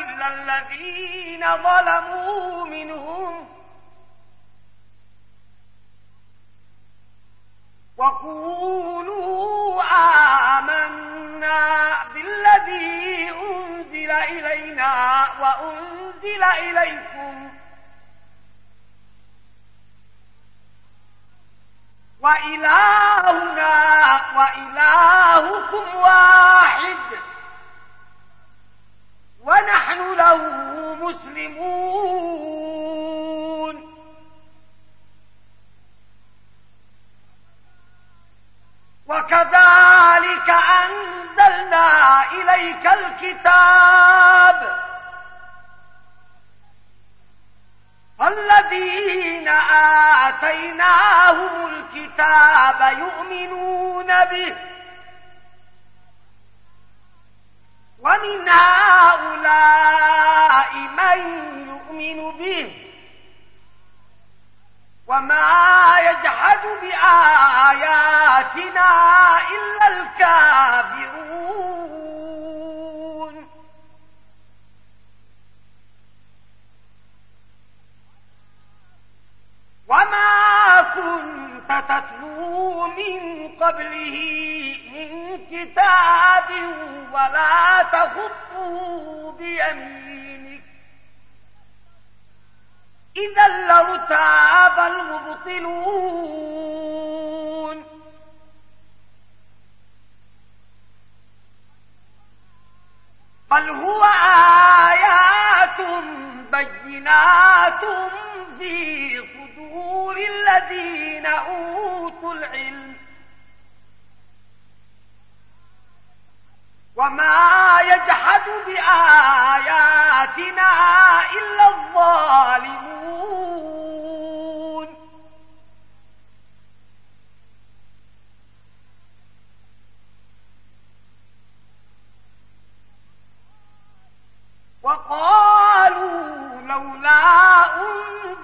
إلا الذين ظلموا منهم وقولوا آمنا بالذي أنزل إلينا وأنزل إليكم وإلهنا وإلهكم واحد ونحن له مسلمون. وكذلك أنزلنا إليك الكتاب. فالذين آتيناهم الكتاب يؤمنون به. ومن هؤلاء من يؤمن به وما يجحد بآياتنا إلا الكافرون وما كنت تتلو من قبله من كتاب ولا تخطه بيمينك إذا لرتاب المبطلون بل هو آيات بينات في صدور الذين أوتوا العلم وما يجحد بآياتنا إلا الظالمون وقالوا لولا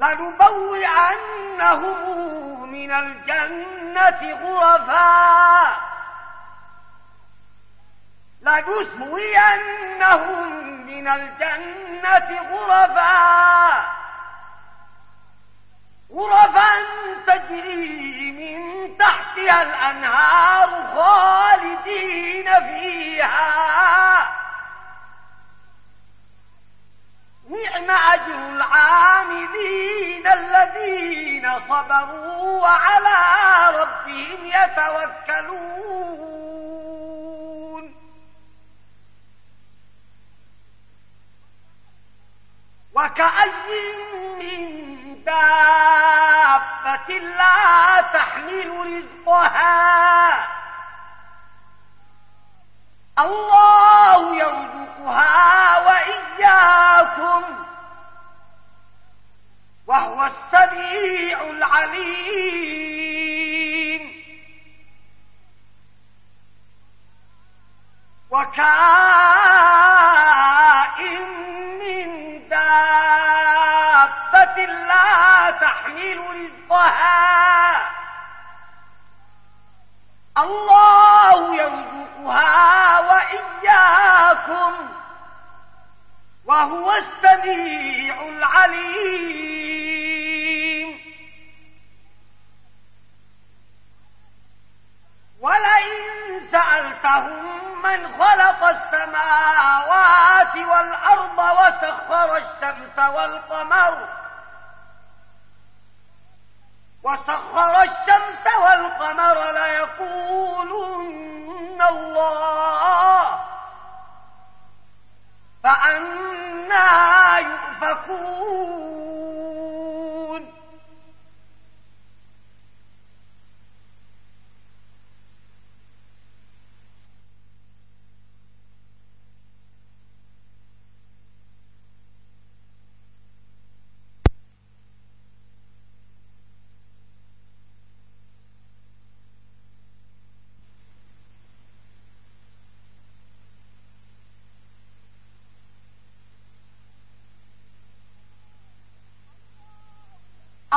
لنبوئنهم من الجنة غرفا. لنثوينهم من الجنة غرفا. غرفا تجري من تحتها الأنهار خالدين فيها. نعم أجر العاملين الذين صبروا وعلى ربهم يتوكلون. وكأي من دابة لا تحمل رزقها الله يرزقها وإياكم وهو السميع العليم وكائن من دابة لا تحمل رزقها الله يرزقها وإياكم وهو السميع العليم. ولئن سألتهم من خلق السماوات والأرض وسخر الشمس والقمر وسخر الشمس والقمر ليقولن الله فأنا يؤفكون.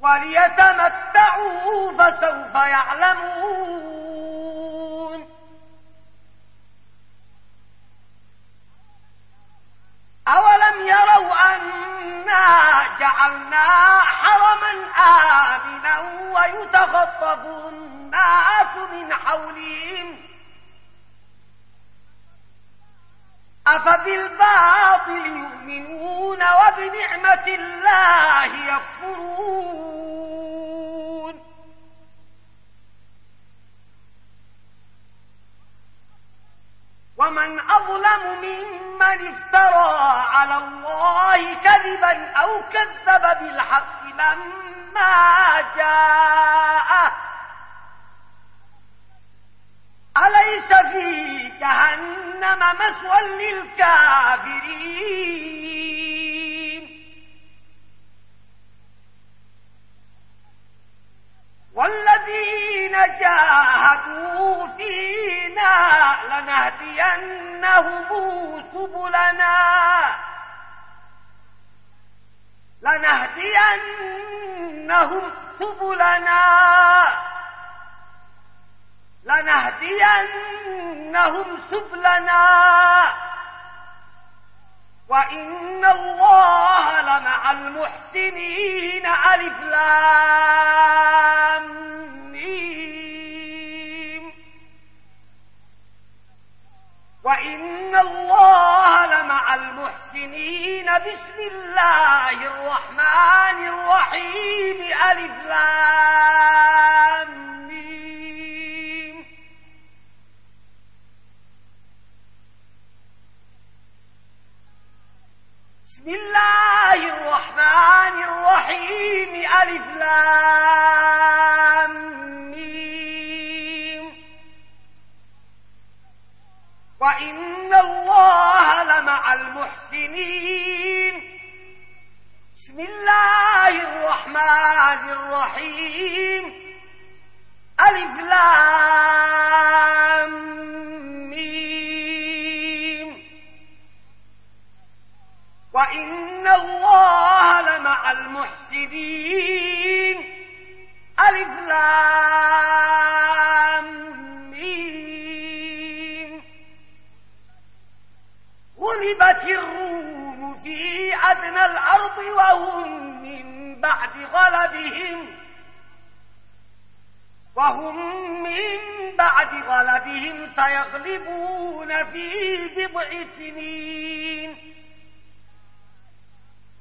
وليتمتعوا فسوف يعلمون أولم يروا أنا جعلنا حرما آمنا ويتخطف الناس من حولهم أفبالباطل يؤمنون وبنعمة الله يكفرون؟ ومن أظلم ممن افترى على الله كذبا أو كذب بالحق لما جاءه أليس في جهنم مثوى للكافرين؟ والذين جاهدوا فينا لنهدينهم سبلنا. لنهدينهم سبلنا. لنهدينهم سبلنا. وإن الله لمع المحسنين ألف لامين وإن الله لمع المحسنين بسم الله الرحمن الرحيم ألف لامين بسم الله الرحمن الرحيم ألف لام ميم وإن الله لمع المحسنين بسم الله الرحمن الرحيم ألف لام ميم وإن الله لمع المحسنين ألف لام مين غلبت الروم في أدنى الأرض وهم من بعد غلبهم وهم من بعد غلبهم سيغلبون في بضع سنين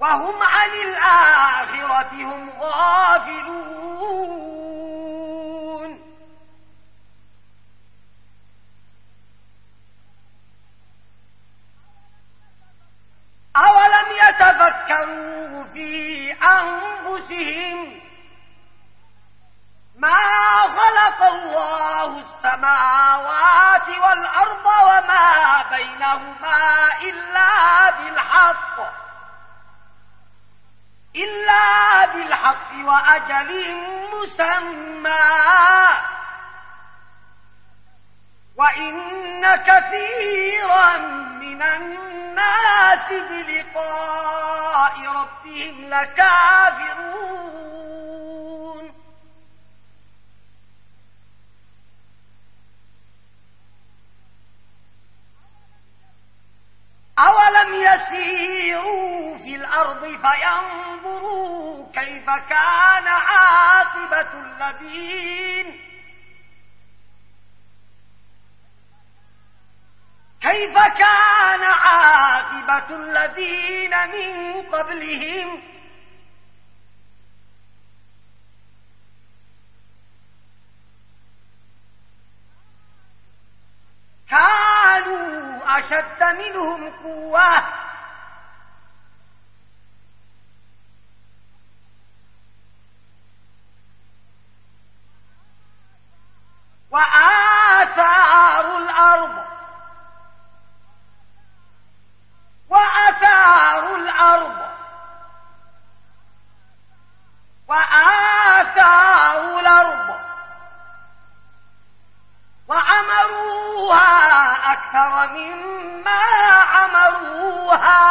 وهم عن الآخرة هم غافلون. أولم يتفكروا في أنفسهم ما خلق الله السماوات والأرض وما بينهما إلا بالحق؟ إلا بالحق وأجل مسمى. وإن كثيرا من الناس بلقاء ربهم لكافرون. أولم يسيروا في الأرض فينظروا كيف كان عاقبة الذين كيف كان عاقبة الذين من قبلهم كانوا أشد منهم قوة. وآثار الأرض. وأثار الأرض. وآثار الأرض. وعمروها أكثر مما عمروها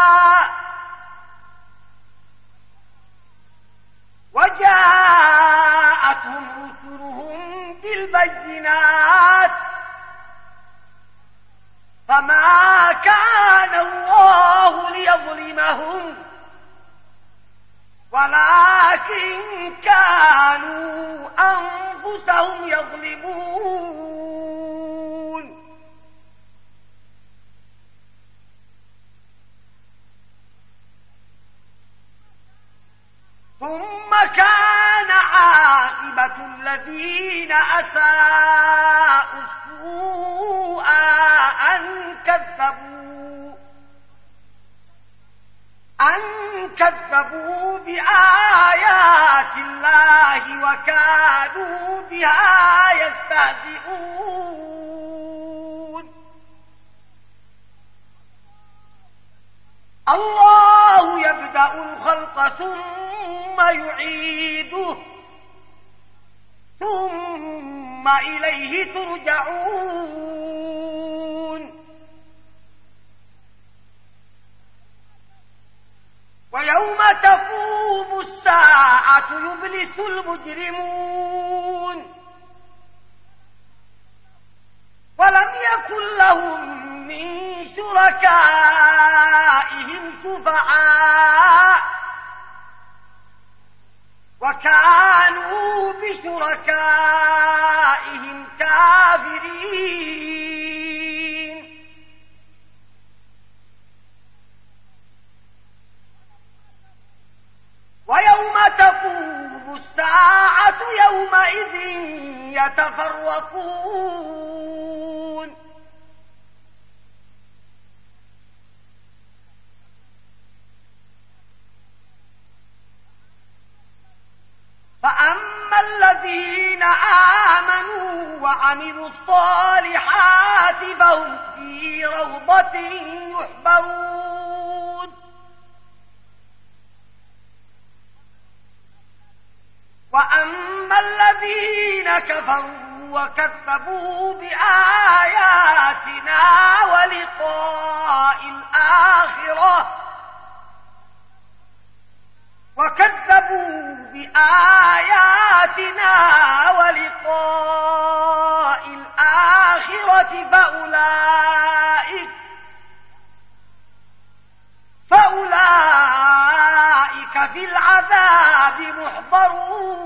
يتفرقون فأما الذين آمنوا وعملوا الصالحات فهم في روضة يحبرون. وأما الذين كفروا وكذبوا بآياتنا ولقاء الآخرة. وكذبوا بآياتنا ولقاء الآخرة فأولئك فأولئك في العذاب محضرون.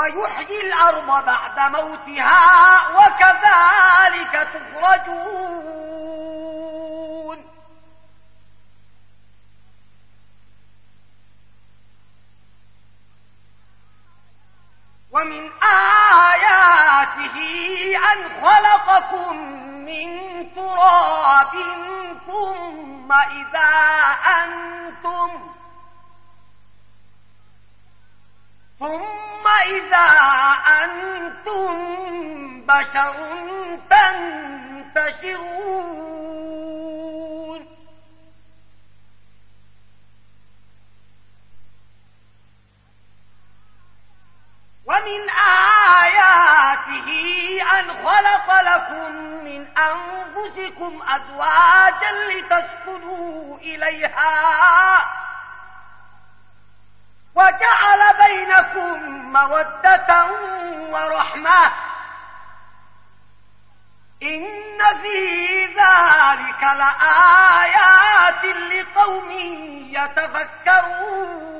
ويحيي الأرض بعد موتها وكذلك تخرجون. ومن آياته أن خلقكم من تراب ثم إذا أنتم ثم إذا أنتم بشر تنتشرون ومن آياته أن خلق لكم من أنفسكم أزواجا لتسكنوا إليها. وجعل بينكم مودة ورحمة. إن في ذلك لآيات لقوم يتفكرون.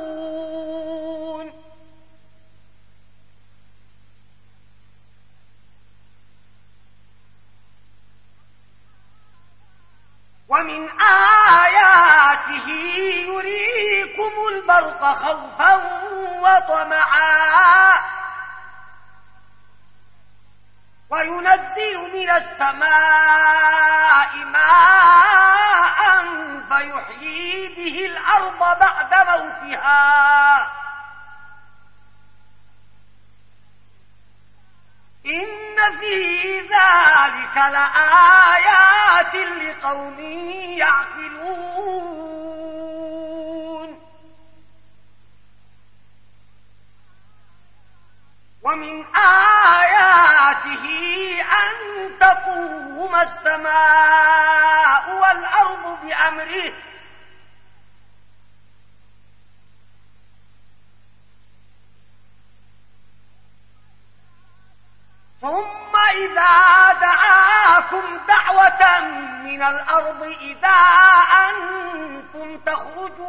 الأرض إذا أنتم تخرجون.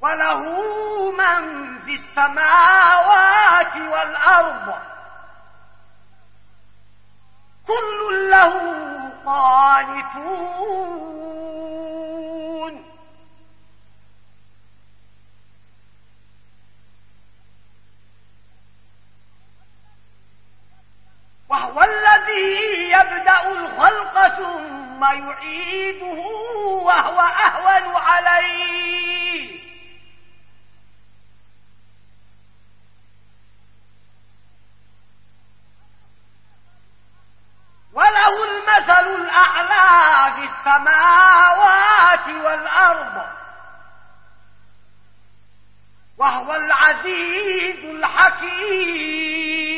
وله من في السماوات والأرض. كل له قانتون. وهو الذي يبدأ الخلق ثم يعيده وهو أهون عليه. وله المثل الأعلى في السماوات والأرض. وهو العزيز الحكيم.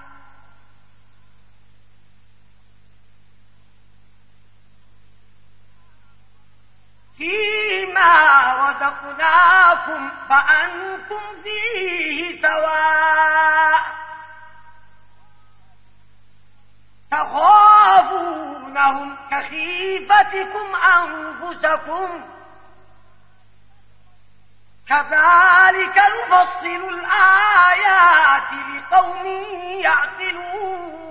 فيما رزقناكم فأنتم فيه سواء تخافونهم كخيفتكم أنفسكم كذلك نفصل الآيات لقوم يعقلون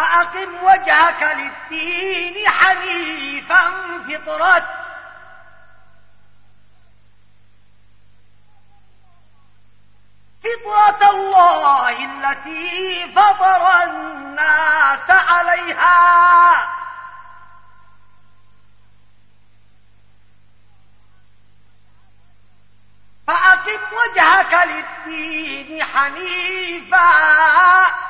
فأقم وجهك للدين حنيفا فطرة فطرة الله التي فطر الناس عليها. فأقم وجهك للدين حنيفا.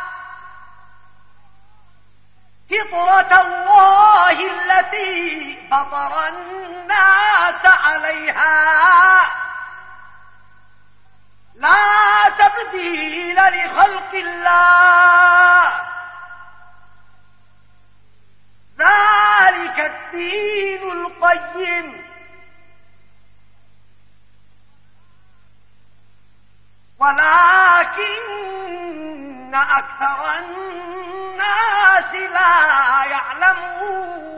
فطرة الله التي فطر الناس عليها. لا تبديل لخلق الله. ذلك الدين القيم. ولكن ولكن أكثر الناس لا يعلمون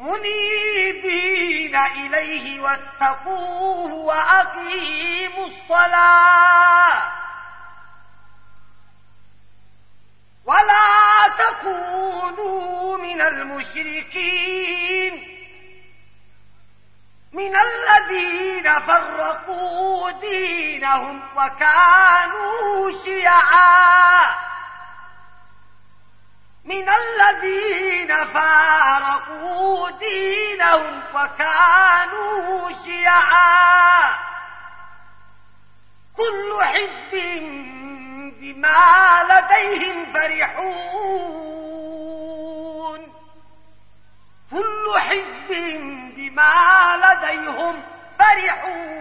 منيبين إليه واتقوه وأقيموا الصلاة ولا تكونوا من المشركين من الذين فرقوا دينهم وكانوا شيعا. من الذين فارقوا دينهم وكانوا شيعا. كل حزب بما لديهم فرحون. كل حزب بما لديهم فرحون.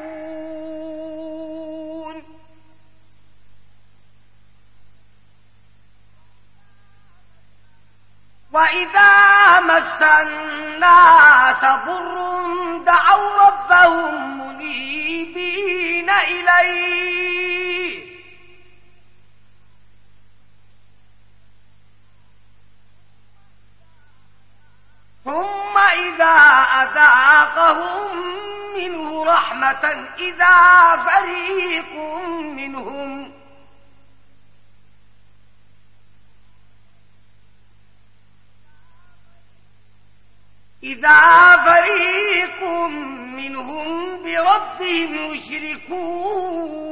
وإذا مس الناس ضر دعوا ربهم منيبين إليه. ثم إذا أذاقهم منه رحمة إذا فريق منهم. إذا فريق منهم بربهم يشركون.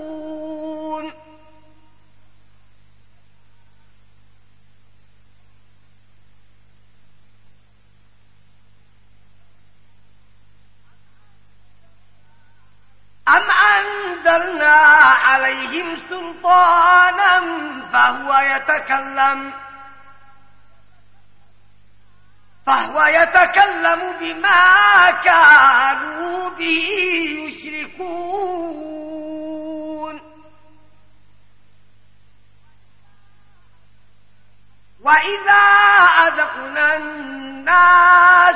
أم أنزلنا عليهم سلطانا فهو يتكلم فهو يتكلم بما كانوا به يشركون وإذا أذقنا الناس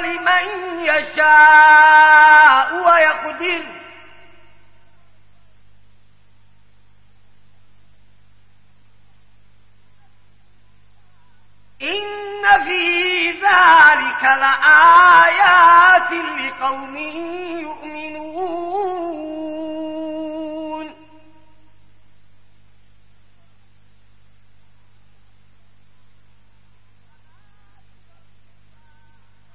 لمن يشاء ويقدر. إن في ذلك لآيات لقوم يؤمنون.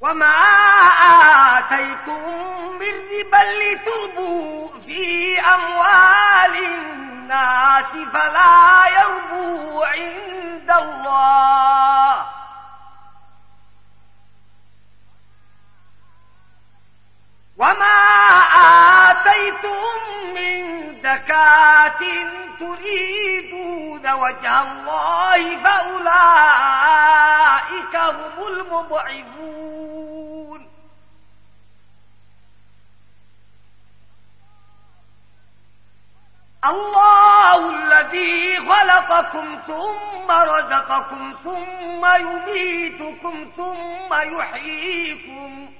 وما آتيتم من ربا لتربوا في أموال الناس فلا يربو عند الله. وما آتيتم من زكاة تريدون وجه الله فأولئك هم المضعفون الله الذي خلقكم ثم رزقكم ثم يميتكم ثم يحييكم.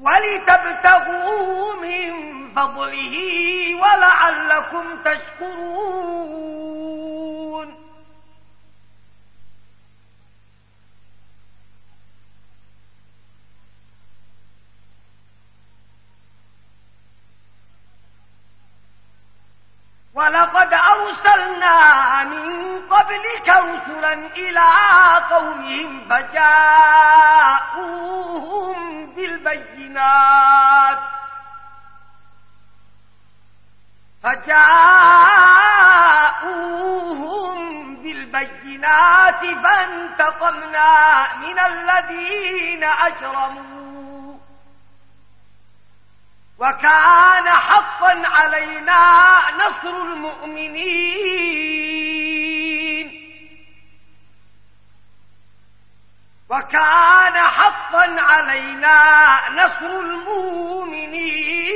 ولتبتغوا من فضله ولعلكم تشكرون. ولقد أرسلنا من قبلك رسلا إلى قومهم فجاءوهم بالبينات فجاءوهم بالبينات فانتقمنا من الذين أجرموا. وكان حقا علينا نصر المؤمنين. وكان حقا علينا نصر المؤمنين.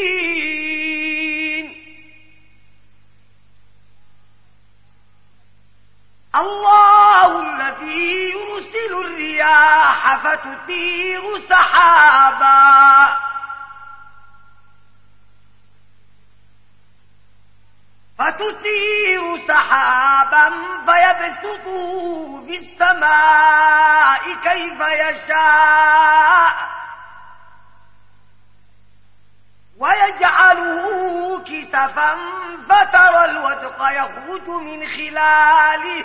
الله الذي يرسل الرياح فتثير سحابا. فتثير سحابا فيبسطه في السماء كيف يشاء ويجعله كسفا فترى الودق يخرج من خلاله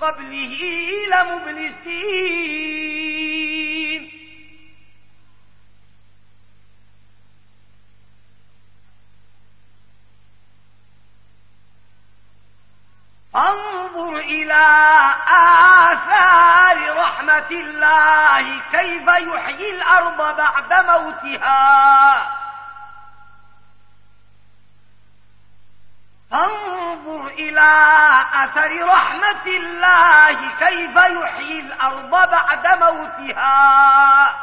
قبله لمبلسين. انظر إلى آثار رحمة الله كيف يحيي الأرض بعد موتها. فانظر إلى أثر رحمة الله كيف يحيي الأرض بعد موتها.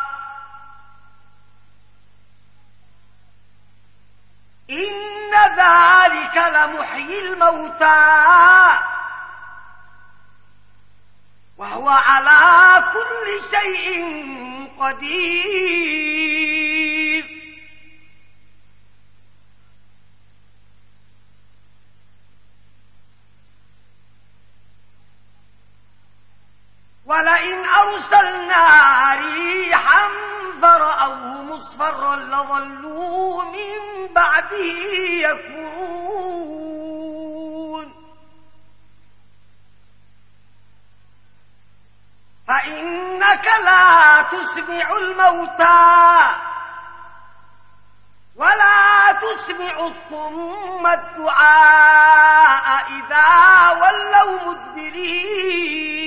إن ذلك لمحيي الموتى. وهو على كل شيء قدير. ولئن أرسلنا ريحا فرأوه مصفرا لظلوا من بعده يكفرون. تسمع الموتى ولا تسمع الصم الدعاء إذا ولوا مدبرين.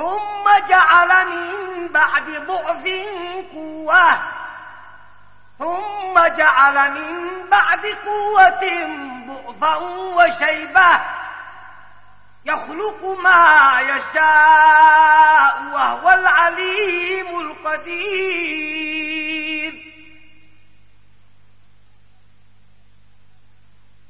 ثم جعل من بعد ضعف قوة. ثم جعل من بعد قوة ضعفا وشيبة. يخلق ما يشاء وهو العليم القدير.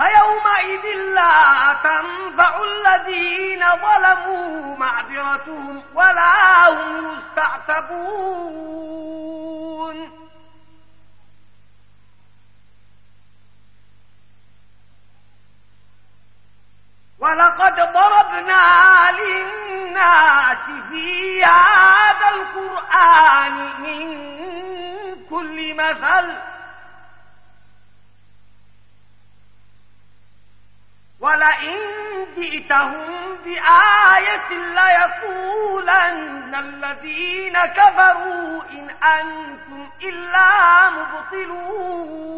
فيومئذ لا تنفع الذين ظلموا معذرتهم ولا هم يستعتبون. ولقد ضربنا للناس في هذا القرآن من كل مثل ولئن جئتهم بآية ليقولن الذين كفروا إن أنتم إلا مبطلون.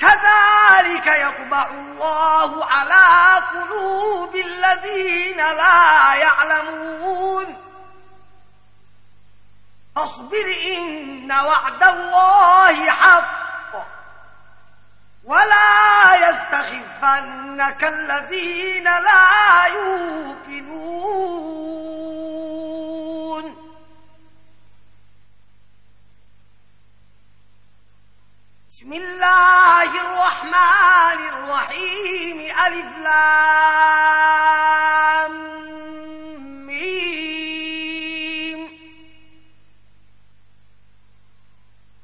كذلك يطبع الله على قلوب الذين لا يعلمون. فاصبر إن وعد الله حق. ولا يستخفنك الذين لا يوقنون. بسم الله الرحمن الرحيم. ألف لام.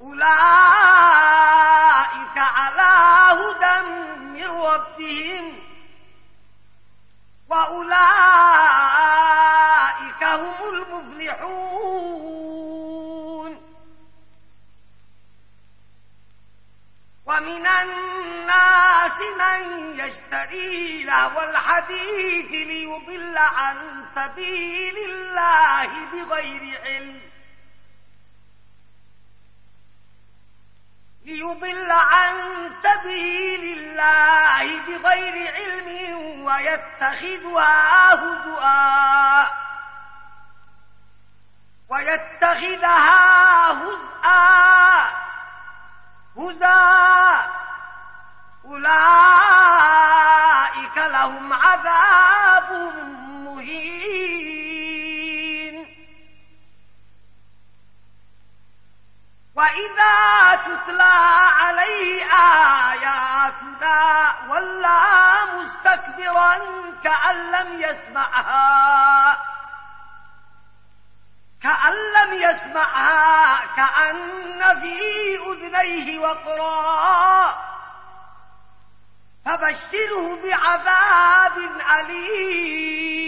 أولئك على هدى من ربهم وأولئك هم المفلحون ومن الناس من يشتري له الحديث ليضل عن سبيل الله بغير علم ليضل عن سبيل الله بغير علم ويتخذها هدؤا ويتخذها هزءا هزا أولئك لهم عذاب مهين. وإذا تتلى عليه آياتنا ولا مستكبرا كأن لم يسمعها كأن لم يسمعها كأن في أذنيه وقرا فبشره بعذاب أليم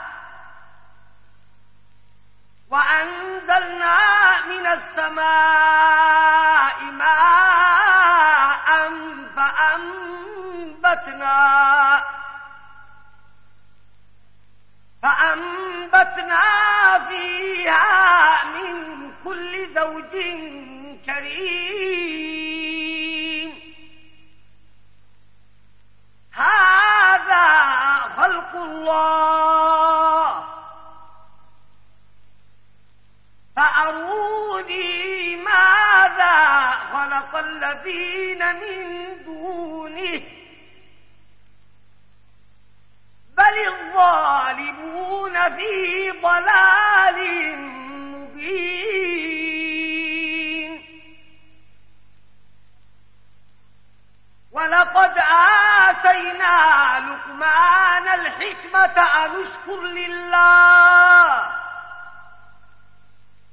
وأنزلنا من السماء ماء فأنبتنا فأنبتنا فيها من كل زوج كريم هذا خلق الله فأروني ماذا خلق الذين من دونه بل الظالمون في ضلال مبين. ولقد آتينا لقمان الحكمة أن اشكر لله.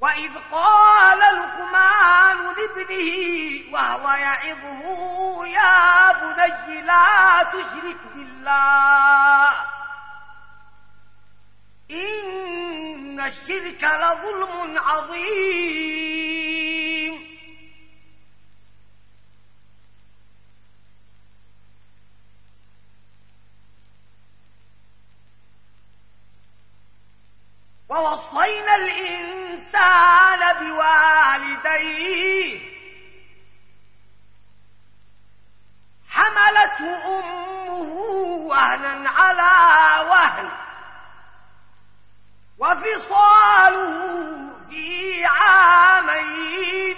وإذ قال لقمان لابنه وهو يعظه يا بني لا تشرك بالله إن الشرك لظلم عظيم ووصينا الإنسان كان بوالديه. حملته أمه وهنا على وهن. وفصاله في عامين.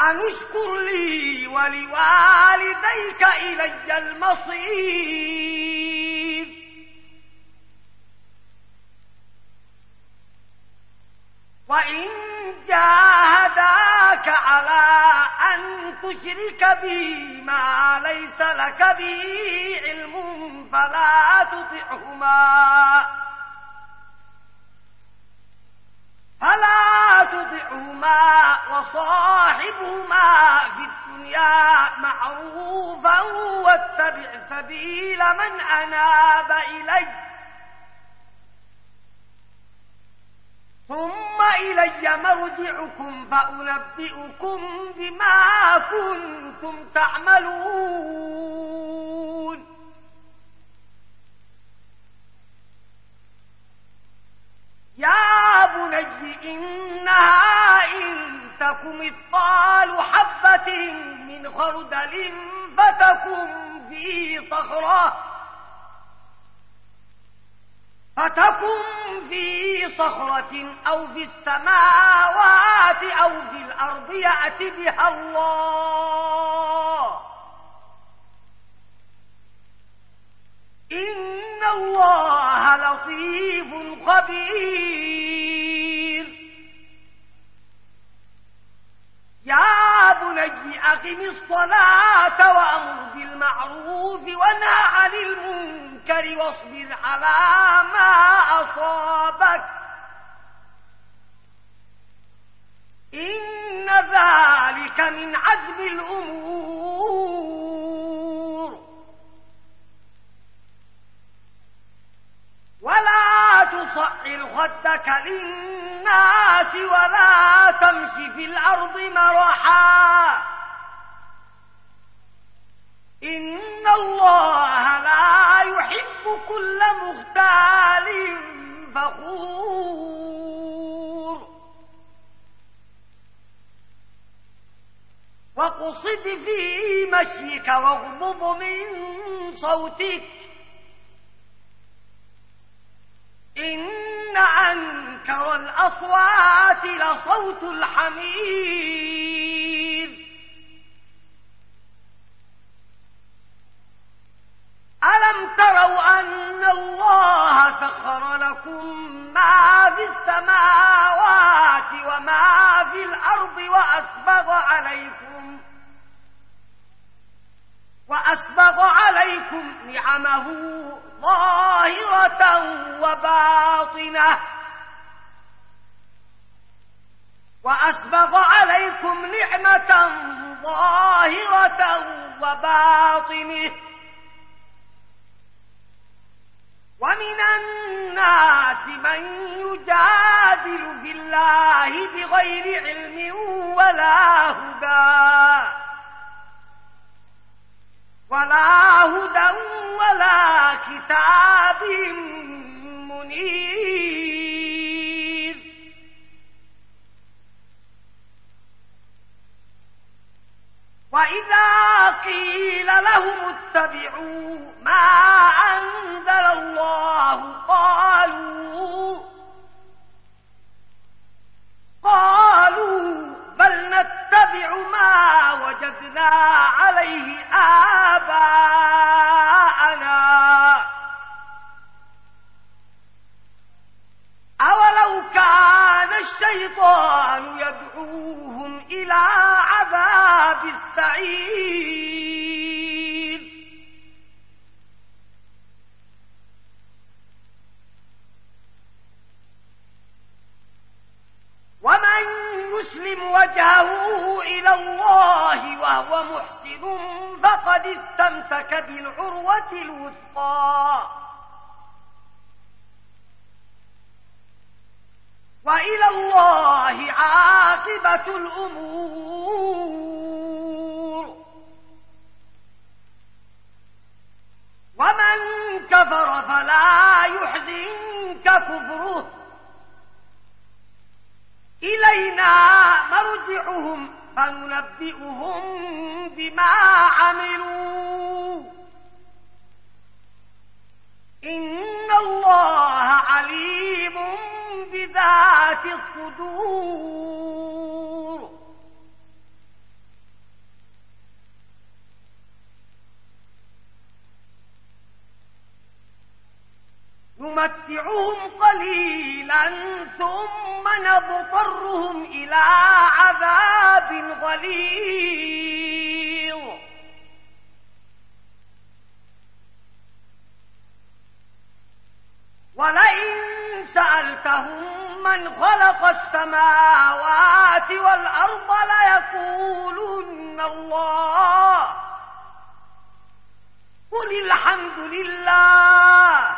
أن اشكر لي ولوالديك إلي المصير. وإن جاهداك على أن تشرك بي ما ليس لك به علم فلا تطعهما فلا تطعهما وصاحبهما في الدنيا معروفا واتبع سبيل من أناب إليه ثم إلي مرجعكم فأنبئكم بما كنتم تعملون. يا بني، إنها إن تكم الطال حبة من خردل فتكم في صخرة فتكن في صخرة أو في السماوات أو في الأرض يأتي بها الله. إن الله لطيف خبير. يا بني أقم الصلاة وأمر بالمعروف ونهى عن المنكر واصبر على ما أصابك. إن ذلك من عزم الأمور. ولا تصعر خدك للناس ولا تمشي في الأرض مرحا إن الله لا يحب كل مختال فخور وقصد في مشيك واغضب من صوتك إن أنكر الأصوات لصوت الحميد. الأمور. ومن كفر فلا يحزنك كفره. إلينا مرجعهم فننبئهم بما عملوا. إن الله عليم بذات الصدور. ثم إلى عذاب غليظ. ولئن سألتهم من خلق السماوات والأرض ليقولن الله. قل الحمد لله.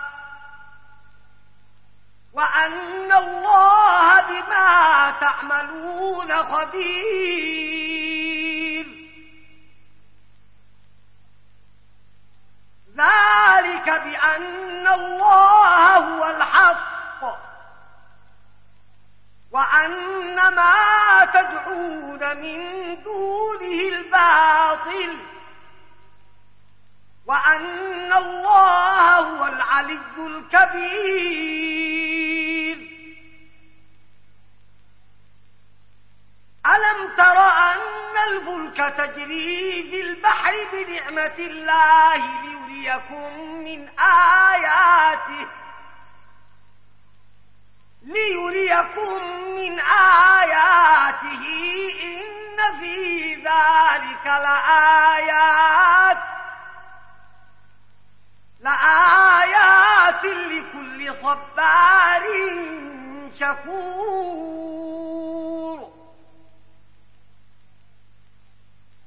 وأن الله بما تعملون خبير ذلك بأن الله هو الحق وأن ما تدعون من دونه الباطل وأن الله هو العلي الكبير ألم تر أن الفلك تجري في البحر بنعمة الله ليريكم من آياته ليريكم من آياته إن في ذلك لآيات لآيات لكل صبار شكور.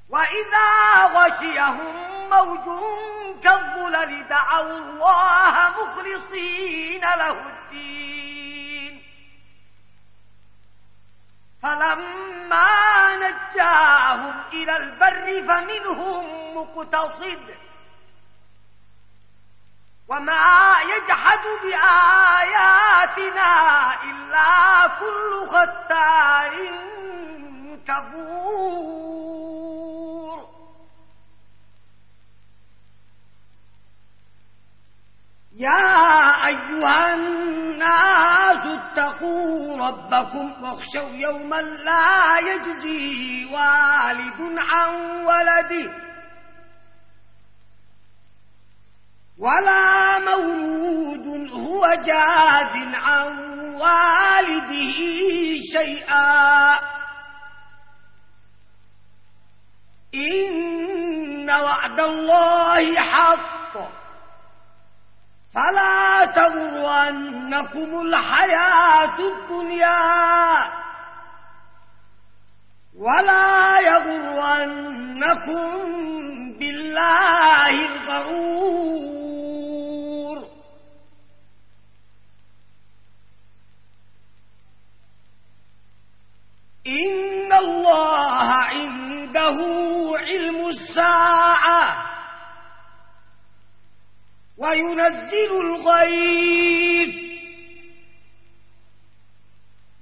وإذا غشيهم موج كالظلل دعوا الله مخلصين له الدين. فلما نجاهم إلى البر فمنهم مقتصد وما يجحد بآياتنا إلا كل ختار كبور يا أيها الناس اتقوا ربكم واخشوا يوما لا يجزي والد عن ولده ولا مولود هو جاز عن والده شيئا. إن وعد الله حق. فلا تغرنكم الحياة الدنيا. ولا يغرنكم بالله الغرور. إن الله عنده علم الساعة وينزل الغيث.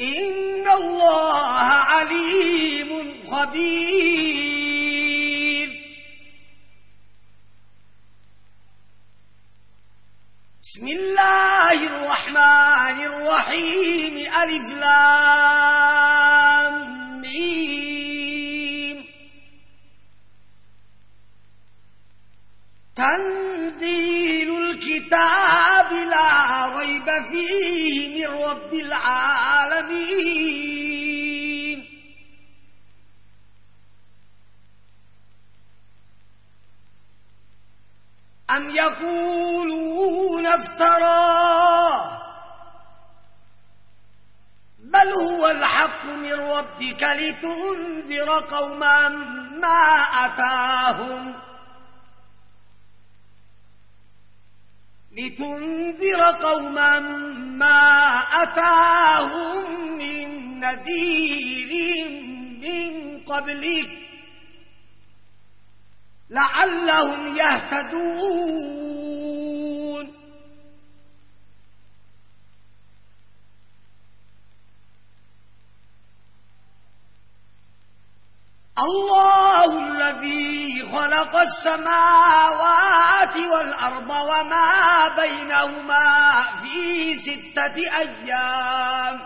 إن الله عليم خبير. بسم الله الرحمن الرحيم. ألف لام ميم. تنزيل الكتاب لا ريب فيه من رب العالمين. أم يقولون افتراه بل هو الحق من ربك لتنذر قوما ما أتاهم. لتنذر قوما ما أتاهم من نذير من قبلك لعلهم يهتدون. الله الذي خلق السماوات والأرض وما بينهما في ستة أيام.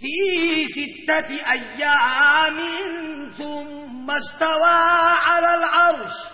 في ستة أيام ثم استوى على العرش.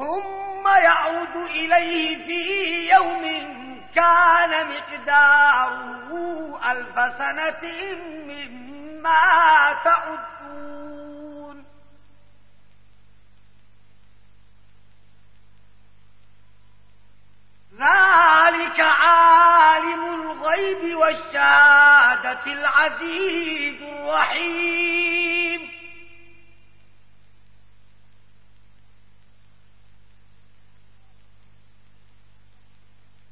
ثم يعود إليه في يوم كان مقداره ألف سنة مما تعدون. ذلك عالم الغيب والشهادة العزيز الرحيم.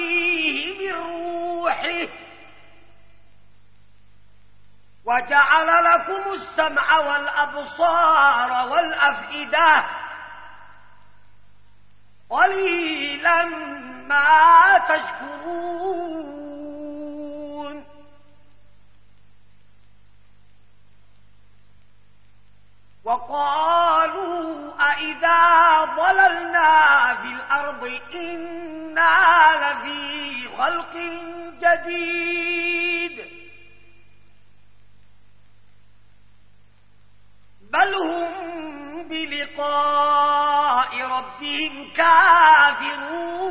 فيه من روحه. وجعل لكم السمع والأبصار والأفئدة. قليلا ما تشكرون. وقالوا أئذا ضللنا في الأرض إنا لفي خلق جديد. بل هم بلقاء ربهم كافرون.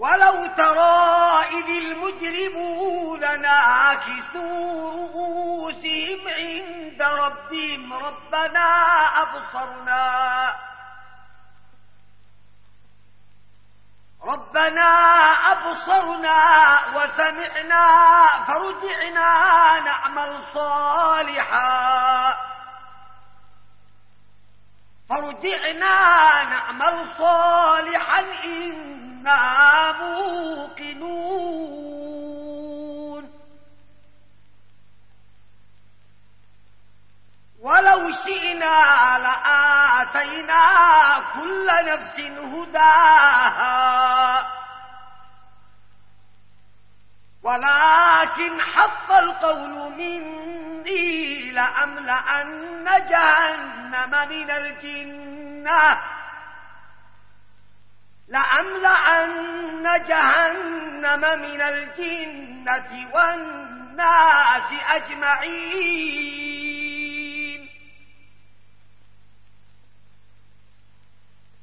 ولو ترى إذ المجرمون ناكسوا رؤوسهم عند ربهم ربنا أبصرنا ربنا أبصرنا وسمعنا فرجعنا نعمل صالحا فرجعنا نعمل صالحا إن إنا موقنون ولو شئنا لآتينا كل نفس هداها ولكن حق القول مني لأملأن جهنم من الجنة لأملأن جهنم من الجنة والناس أجمعين.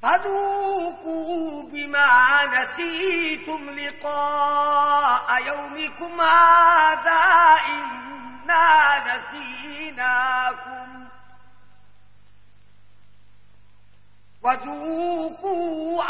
فذوقوا بما نسيتم لقاء يومكم هذا إنا نسيناكم. وذوقوا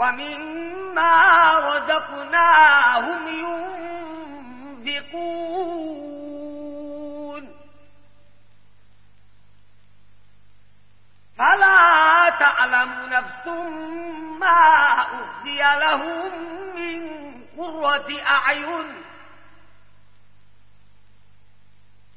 ومما رزقناهم ينفقون فلا تعلم نفس ما أخذي لهم من قرة أعين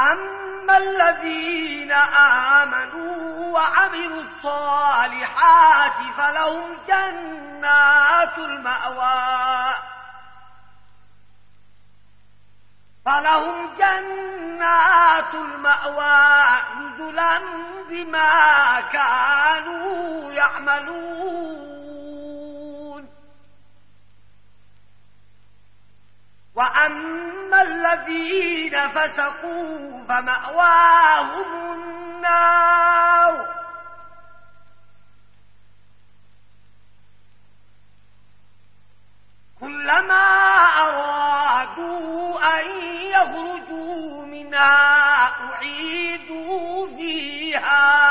أما الذين آمنوا وعملوا الصالحات فلهم جنات المأوى. فلهم جنات المأوى نزلا بما كانوا يعملون. وأما الذين فسقوا فمأواهم النار كلما أرادوا أن يخرجوا منها أعيدوا فيها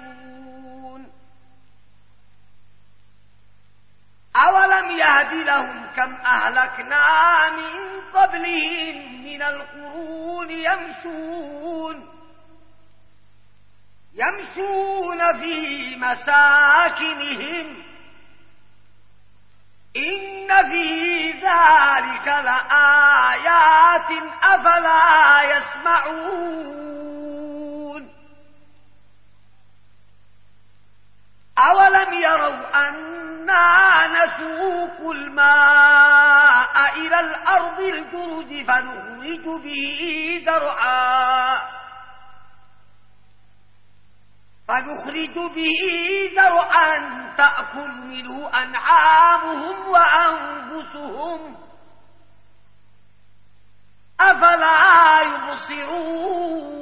أولم يهد لهم كم أهلكنا من قبلهم من القرون يمشون يمشون في مساكنهم إن في ذلك لآيات أفلا يسمعون أولم يروا أنا نسوق الماء إلى الأرض الجرز فنخرج به زرعاً. فنخرج به ذرعا تأكل منه أنعامهم وأنفسهم. أفلا يبصرون؟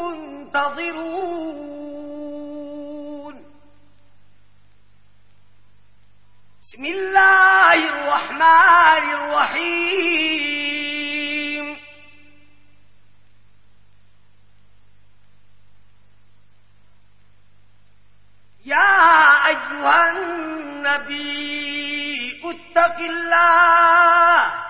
منتظرون. بسم الله الرحمن الرحيم. يا أيها النبي اتق الله.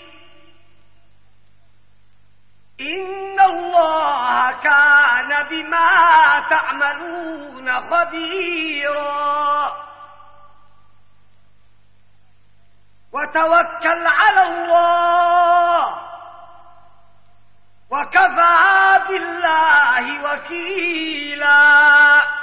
إن الله كان بما تعملون خبيرا. وتوكل على الله. وكفى بالله وكيلاً.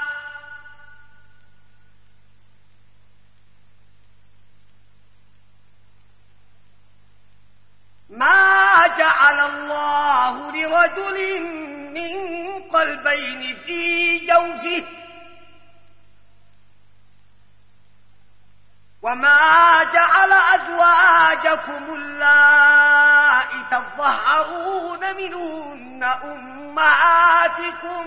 ما جعل الله لرجل من قلبين في جوفه وما جعل أزواجكم اللائي تظهرون منهن أمهاتكم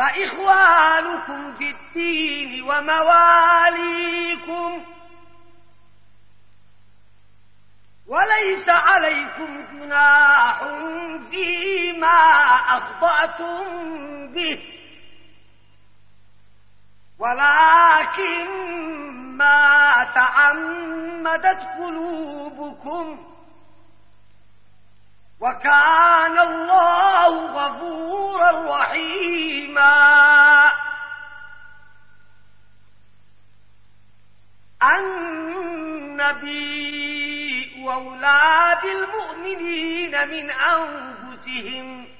فإخوانكم في الدين ومواليكم وليس عليكم جناح فيما أخطأتم به ولكن ما تعمدت قلوبكم وكان الله غفورا رحيما. النبي بالمؤمنين من أنفسهم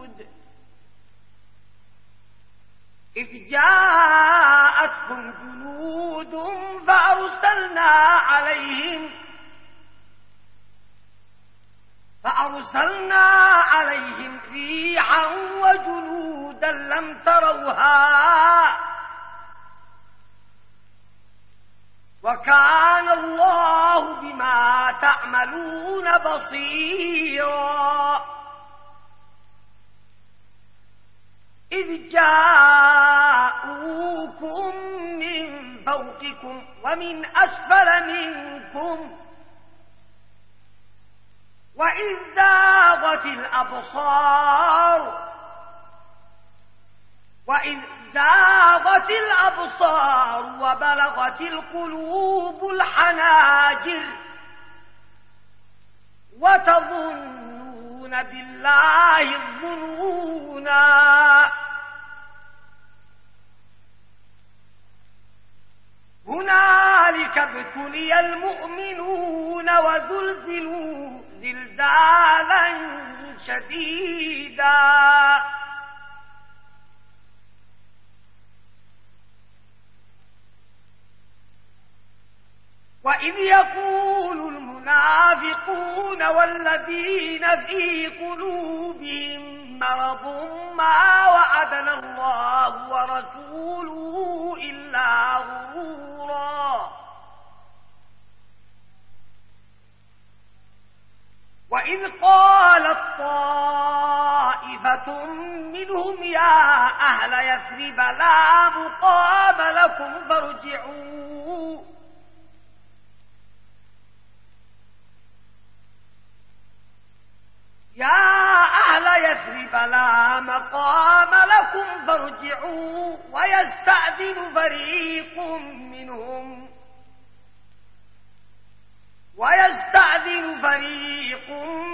إذ جاءتكم جنود فأرسلنا عليهم فأرسلنا عليهم ريحا وجنودا لم تروها وكان الله بما تعملون بصيراً إذ جاءوكم من فوقكم ومن أسفل منكم وإذ زاغت الأبصار وإذ زاغت الأبصار وبلغت القلوب الحناجر وتظن وتظنون بالله الظنونا هنالك ابتلي المؤمنون وزلزلوا زلزالا شديدا وإذ يقول المنافقون والذين في قلوبهم مرض ما وعدنا الله ورسوله إلا غرورا وإذ قالت طائفة منهم يا أهل يثرب لا مقام لكم فارجعوا يا أهل يثرب لا مقام لكم فارجعوا ويستأذن فريق منهم ويستأذن فريق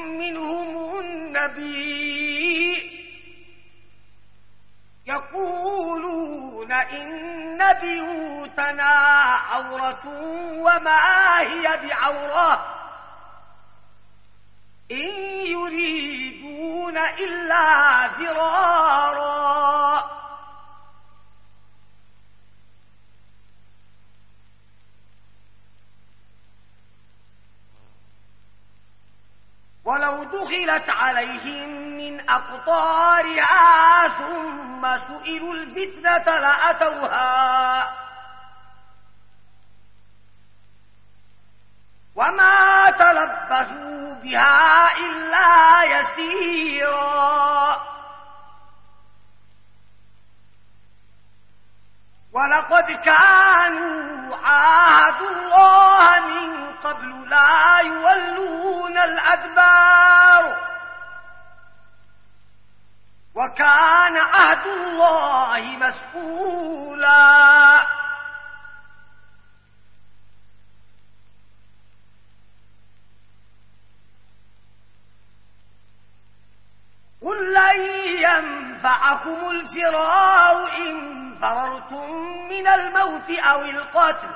منهم النبي يقولون إن بيوتنا عورة وما هي بعورة إن يريدون إلا فرارا. ولو دخلت عليهم من أقطارها ثم سئلوا الفتنة لأتوها. بها إلا يسيرا ولقد كانوا عاهدوا الله من قبل لا يولون الأدبار وكان عهد الله مسؤولا قل لن ينفعكم الفرار إن فررتم من الموت أو القتل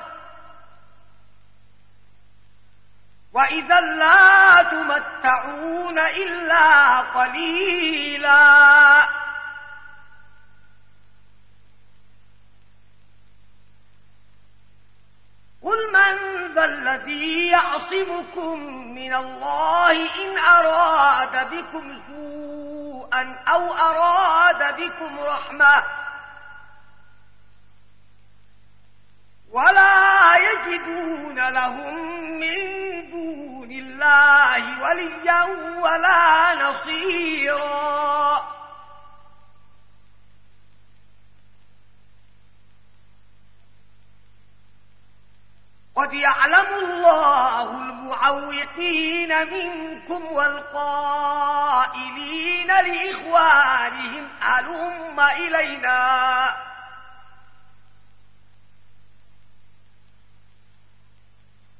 وإذا لا تمتعون إلا قليلا قل من ذا الذي يعصمكم من الله إن أراد بكم سوءا أو أراد بكم رحمة. ولا يجدون لهم من دون الله وليا ولا نصيرا. قد يعلم الله المعوقين منكم والقائلين لإخوانهم ألم إلينا؟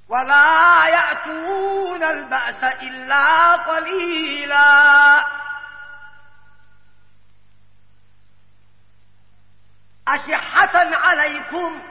ولا يأتون البأس إلا قليلا. أشحة عليكم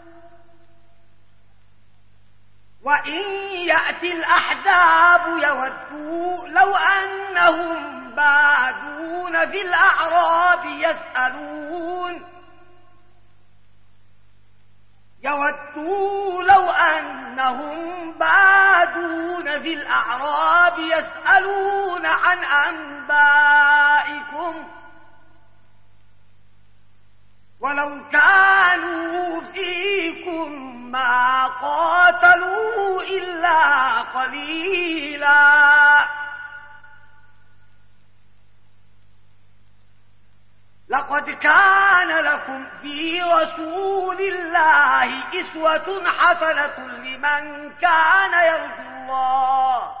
وإن يأتي الأحزاب يودوا لو أنهم بادون في الأعراب يسألون يودوا لو أنهم بادون في الأعراب يسألون عن أنبائكم ولو كانوا فيكم ما قاتلوا إلا قليلاً. لقد كان لكم في رسول الله إسوة حسنة لمن كان يرجو الله.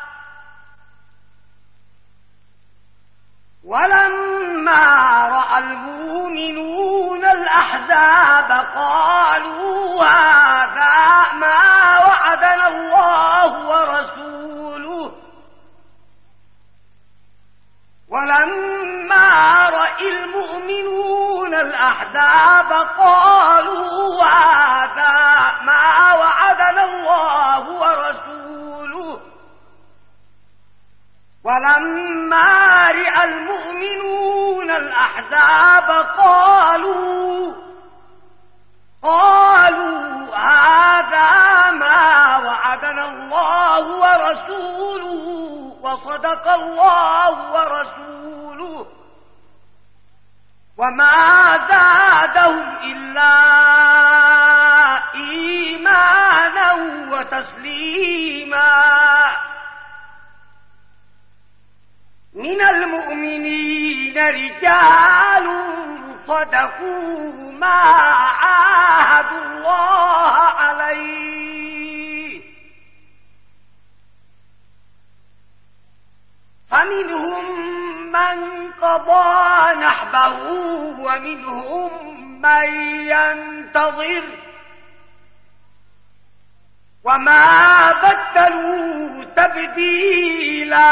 ولما رأى المؤمنون الأحزاب قالوا هذا ما وعدنا الله ورسوله. ولما رأى المؤمنون الأحزاب قالوا هذا ما وعدنا الله ورسوله. ولما المؤمنون الأحزاب قالوا قالوا هذا ما وعدنا الله ورسوله وصدق الله ورسوله وما زادهم إلا إيمانا وتسليما. من المؤمنين رجال صدقوا ما عاهدوا الله عليه. فمنهم من قضى نحبه ومنهم من ينتظر. وما بدلوا تبديلا.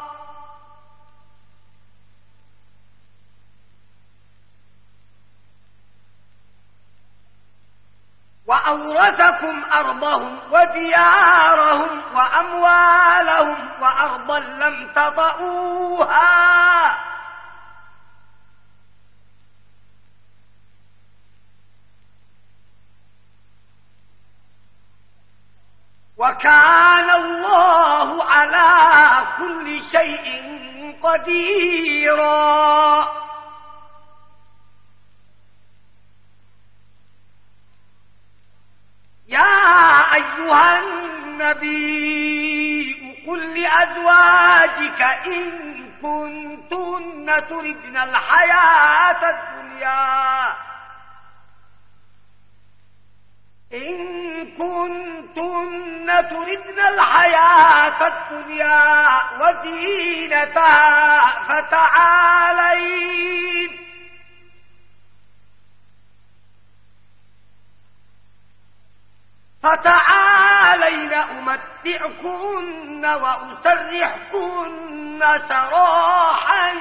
وأورثكم أرضهم وديارهم وأموالهم وأرضا لم تطئوها وكان الله على كل شيء قديراً. يا أيها النبي، قل لأزواجك إن كنتن تردن الحياة الدنيا. إن كنتن تردن الحياة الدنيا وزينتها فتعالين. فتعالين أمتعكن وأسرحكن سراحا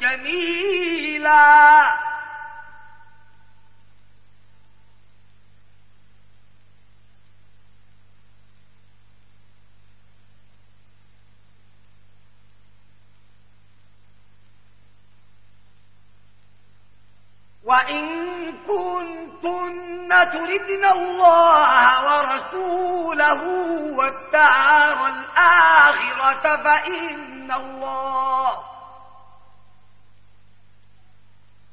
جميلا. وإن كنتن تردن الله ورسوله والدار الآخرة فإن الله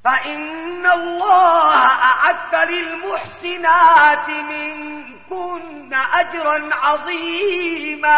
فإن الله أعد للمحسنات منكن أجرا عظيما